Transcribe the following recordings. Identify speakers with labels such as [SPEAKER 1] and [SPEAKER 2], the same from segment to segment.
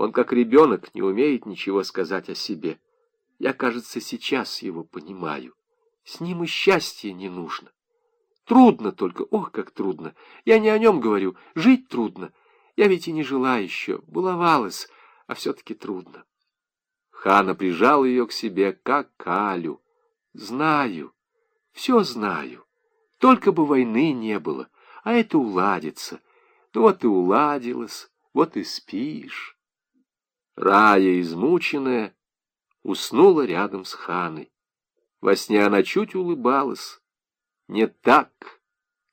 [SPEAKER 1] Он, как ребенок, не умеет ничего сказать о себе. Я, кажется, сейчас его понимаю. С ним и счастья не нужно. Трудно только, ох, как трудно. Я не о нем говорю, жить трудно. Я ведь и не жила еще, баловалась, а все-таки трудно. Хана прижал ее к себе, как Калю. Знаю, все знаю. Только бы войны не было, а это уладится. Ну вот и уладилось, вот и спишь. Рая, измученная, уснула рядом с Ханой. Во сне она чуть улыбалась, не так,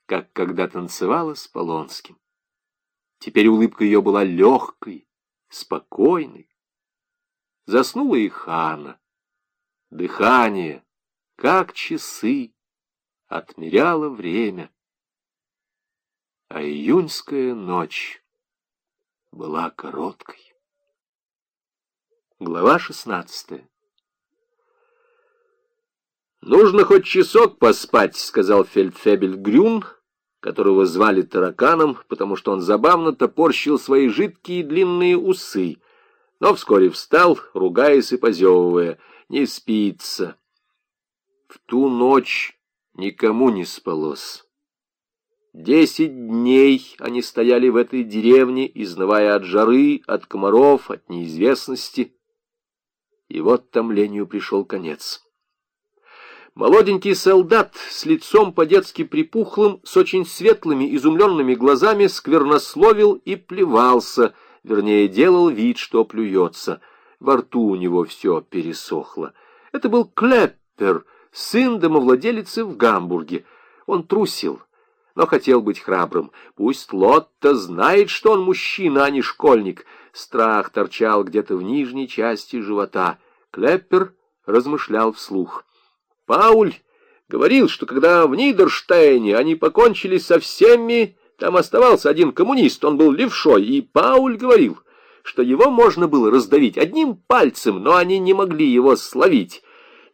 [SPEAKER 1] как когда танцевала с Полонским. Теперь улыбка ее была легкой, спокойной. Заснула и Хана. Дыхание, как часы, отмеряло время. А июньская ночь была короткой. Глава шестнадцатая «Нужно хоть часок поспать», — сказал фельдфебель Грюн, которого звали тараканом, потому что он забавно топорщил свои жидкие длинные усы, но вскоре встал, ругаясь и позевывая. «Не спится». В ту ночь никому не спалось. Десять дней они стояли в этой деревне, изнывая от жары, от комаров, от неизвестности. И вот томлению пришел конец. Молоденький солдат с лицом по-детски припухлым, с очень светлыми, изумленными глазами сквернословил и плевался, вернее, делал вид, что плюется. Во рту у него все пересохло. Это был Клеппер, сын домовладелицы в Гамбурге. Он трусил, но хотел быть храбрым. Пусть Лотта знает, что он мужчина, а не школьник. Страх торчал где-то в нижней части живота. Клеппер размышлял вслух. Пауль говорил, что когда в Нидерштейне они покончили со всеми, там оставался один коммунист, он был левшой, и Пауль говорил, что его можно было раздавить одним пальцем, но они не могли его словить.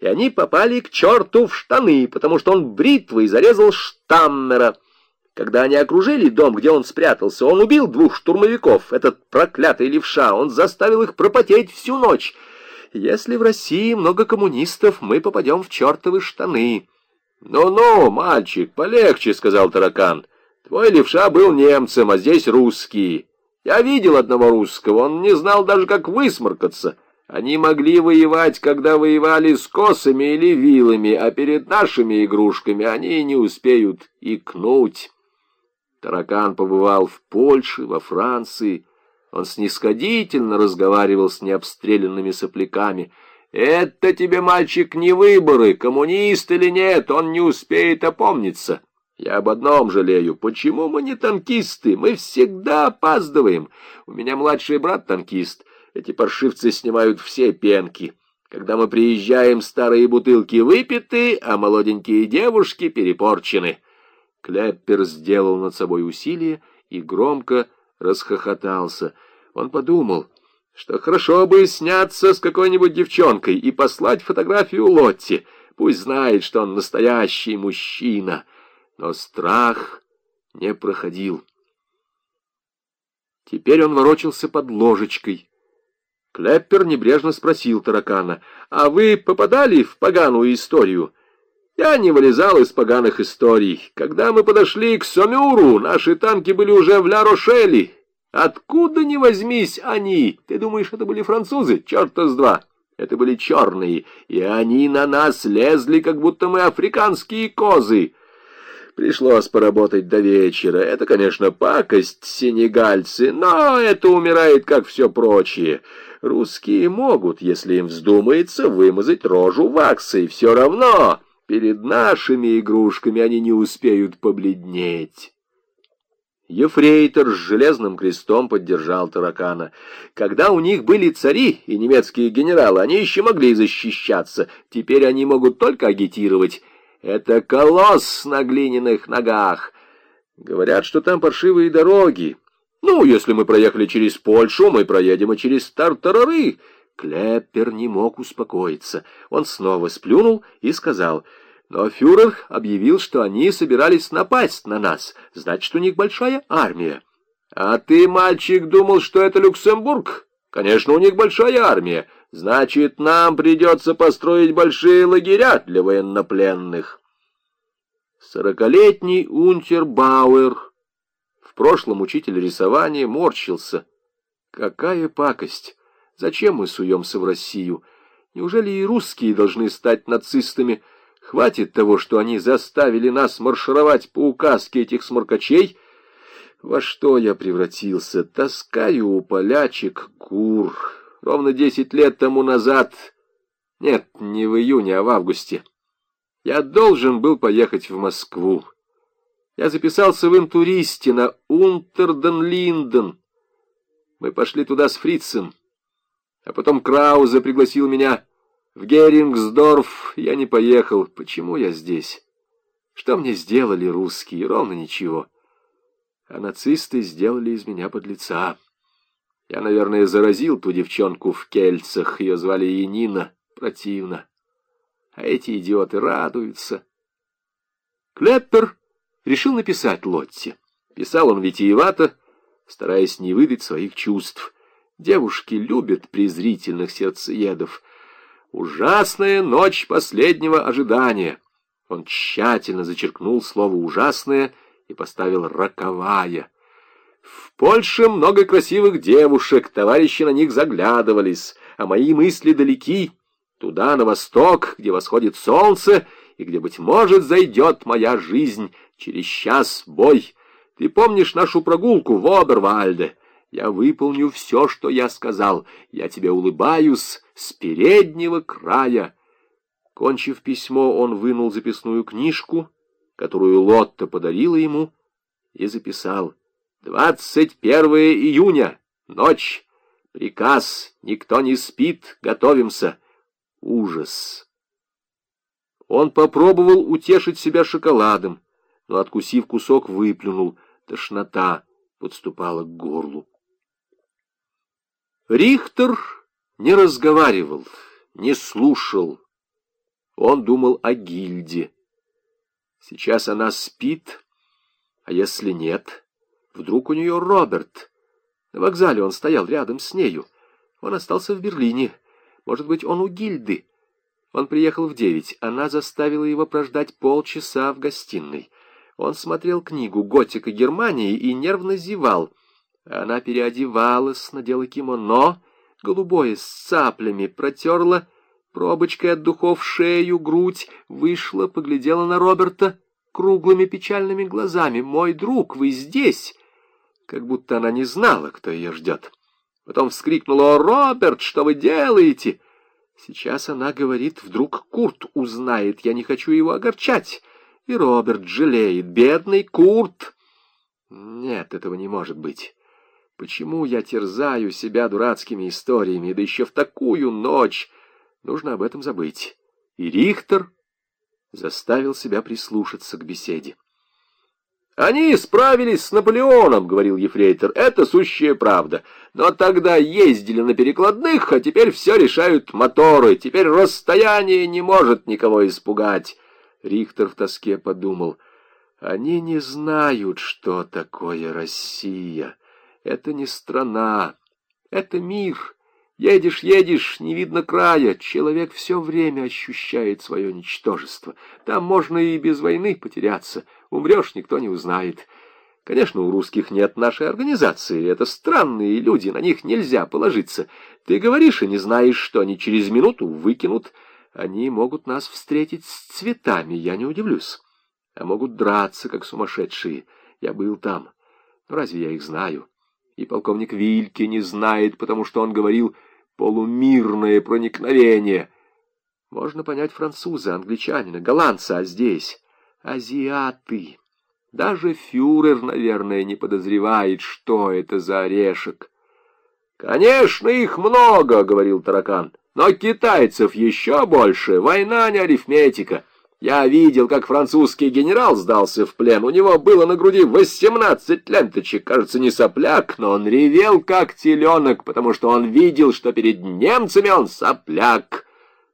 [SPEAKER 1] И они попали к черту в штаны, потому что он бритвой зарезал Штаммера. Когда они окружили дом, где он спрятался, он убил двух штурмовиков. Этот проклятый левша, он заставил их пропотеть всю ночь. Если в России много коммунистов, мы попадем в чертовы штаны. «Ну-ну, мальчик, полегче», — сказал таракан. «Твой левша был немцем, а здесь русский. Я видел одного русского, он не знал даже, как высморкаться. Они могли воевать, когда воевали с косами или вилами, а перед нашими игрушками они не успеют икнуть». Таракан побывал в Польше, во Франции, он снисходительно разговаривал с необстрелянными сопляками. «Это тебе, мальчик, не выборы, коммунист или нет, он не успеет опомниться. Я об одном жалею. Почему мы не танкисты? Мы всегда опаздываем. У меня младший брат танкист. Эти паршивцы снимают все пенки». Когда мы приезжаем, старые бутылки выпиты, а молоденькие девушки перепорчены. Клеппер сделал над собой усилие и громко расхохотался. Он подумал, что хорошо бы сняться с какой-нибудь девчонкой и послать фотографию Лотти. Пусть знает, что он настоящий мужчина. Но страх не проходил. Теперь он ворочался под ложечкой. Клеппер небрежно спросил таракана, «А вы попадали в поганую историю?» Я не вылезал из поганых историй. Когда мы подошли к Сомюру, наши танки были уже в Ля-Рошеле. Откуда ни возьмись они? Ты думаешь, это были французы? Черта с два. Это были черные, и они на нас лезли, как будто мы африканские козы. Пришлось поработать до вечера. Это, конечно, пакость, сенегальцы, но это умирает, как все прочее. Русские могут, если им вздумается, вымазать рожу ваксой. Все равно перед нашими игрушками они не успеют побледнеть. Ефрейтор с железным крестом поддержал таракана. Когда у них были цари и немецкие генералы, они еще могли защищаться. Теперь они могут только агитировать. Это колосс на глиняных ногах. Говорят, что там паршивые дороги. Ну, если мы проехали через Польшу, мы проедем и через Тартарары. Клеппер не мог успокоиться. Он снова сплюнул и сказал... Но фюрер объявил, что они собирались напасть на нас. Значит, у них большая армия. А ты, мальчик, думал, что это Люксембург? Конечно, у них большая армия. Значит, нам придется построить большие лагеря для военнопленных. Сорокалетний унтер Бауэр, в прошлом учитель рисования, морщился. Какая пакость! Зачем мы суемся в Россию? Неужели и русские должны стать нацистами? Хватит того, что они заставили нас маршировать по указке этих сморкачей. Во что я превратился? Таскаю у полячек кур. Ровно десять лет тому назад... Нет, не в июне, а в августе. Я должен был поехать в Москву. Я записался в интуристе на Унтерден-Линден. Мы пошли туда с Фрицем. А потом Краузе пригласил меня в Герингсдорф. Я не поехал. Почему я здесь? Что мне сделали русские? Ровно ничего. А нацисты сделали из меня подлеца. Я, наверное, заразил ту девчонку в кельцах. Ее звали Янина. Противно. А эти идиоты радуются. Клеппер решил написать Лотте. Писал он витиевато, стараясь не выдать своих чувств. Девушки любят презрительных сердцеедов. Ужасная ночь последнего ожидания. Он тщательно зачеркнул слово «ужасное» и поставил «роковая». В Польше много красивых девушек, товарищи на них заглядывались, а мои мысли далеки, туда, на восток, где восходит солнце, и где, быть может, зайдет моя жизнь. Через час бой. Ты помнишь нашу прогулку в Обервальде? Я выполню все, что я сказал. Я тебе улыбаюсь с переднего края. Кончив письмо, он вынул записную книжку, которую Лотта подарила ему, и записал. «Двадцать первое июня, ночь, приказ, никто не спит, готовимся». Ужас! Он попробовал утешить себя шоколадом, но, откусив кусок, выплюнул. Тошнота подступала к горлу. Рихтер не разговаривал, не слушал. Он думал о гильде. Сейчас она спит, а если нет, вдруг у нее Роберт. На вокзале он стоял рядом с нею. Он остался в Берлине. Может быть, он у гильды. Он приехал в девять. Она заставила его прождать полчаса в гостиной. Он смотрел книгу «Готика Германии» и нервно зевал. Она переодевалась, надела кимоно, голубое с цаплями, протерла пробочкой от духов шею, грудь, вышла, поглядела на Роберта круглыми печальными глазами. «Мой друг, вы здесь!» Как будто она не знала, кто ее ждет. Потом вскрикнула «О, Роберт, что вы делаете?» Сейчас она говорит, вдруг Курт узнает, я не хочу его огорчать. И Роберт жалеет, бедный Курт. Нет, этого не может быть. Почему я терзаю себя дурацкими историями, да еще в такую ночь? Нужно об этом забыть. И Рихтер заставил себя прислушаться к беседе. «Они справились с Наполеоном», — говорил ефрейтор, — «это сущая правда. Но тогда ездили на перекладных, а теперь все решают моторы. Теперь расстояние не может никого испугать». Рихтер в тоске подумал, «Они не знают, что такое Россия. Это не страна, это мир». Едешь, едешь, не видно края. Человек все время ощущает свое ничтожество. Там можно и без войны потеряться. Умрешь, никто не узнает. Конечно, у русских нет нашей организации. Это странные люди, на них нельзя положиться. Ты говоришь и не знаешь, что они через минуту выкинут. Они могут нас встретить с цветами, я не удивлюсь. А могут драться, как сумасшедшие. Я был там. Но разве я их знаю? И полковник Вильке не знает, потому что он говорил «полумирное проникновение». Можно понять француза, англичанина, голландца, а здесь азиаты. Даже фюрер, наверное, не подозревает, что это за орешек. «Конечно, их много», — говорил таракан, — «но китайцев еще больше. Война не арифметика». Я видел, как французский генерал сдался в плен. У него было на груди восемнадцать ленточек. Кажется, не сопляк, но он ревел, как теленок, потому что он видел, что перед немцами он сопляк.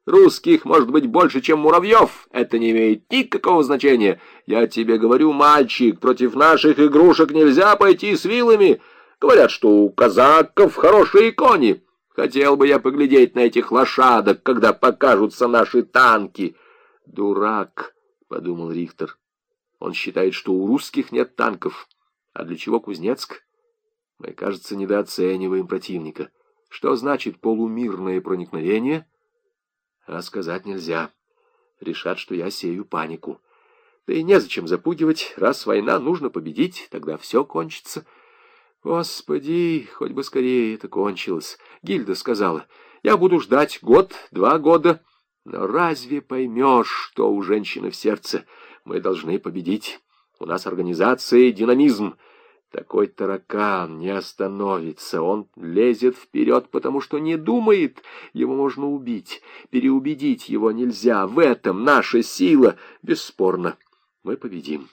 [SPEAKER 1] Русских может быть больше, чем муравьев. Это не имеет никакого значения. Я тебе говорю, мальчик, против наших игрушек нельзя пойти с вилами. Говорят, что у казаков хорошие кони. Хотел бы я поглядеть на этих лошадок, когда покажутся наши танки. Дурак, — подумал Рихтер. Он считает, что у русских нет танков. А для чего Кузнецк? Мы, кажется, недооцениваем противника. Что значит полумирное проникновение? А сказать нельзя. Решат, что я сею панику. Да и незачем запугивать. Раз война, нужно победить, тогда все кончится. Господи, хоть бы скорее это кончилось. Гильда сказала, я буду ждать год, два года. Но разве поймешь, что у женщины в сердце? Мы должны победить. У нас организация и динамизм. Такой таракан не остановится. Он лезет вперед, потому что не думает. Его можно убить. Переубедить его нельзя. В этом наша сила. Бесспорно. Мы победим.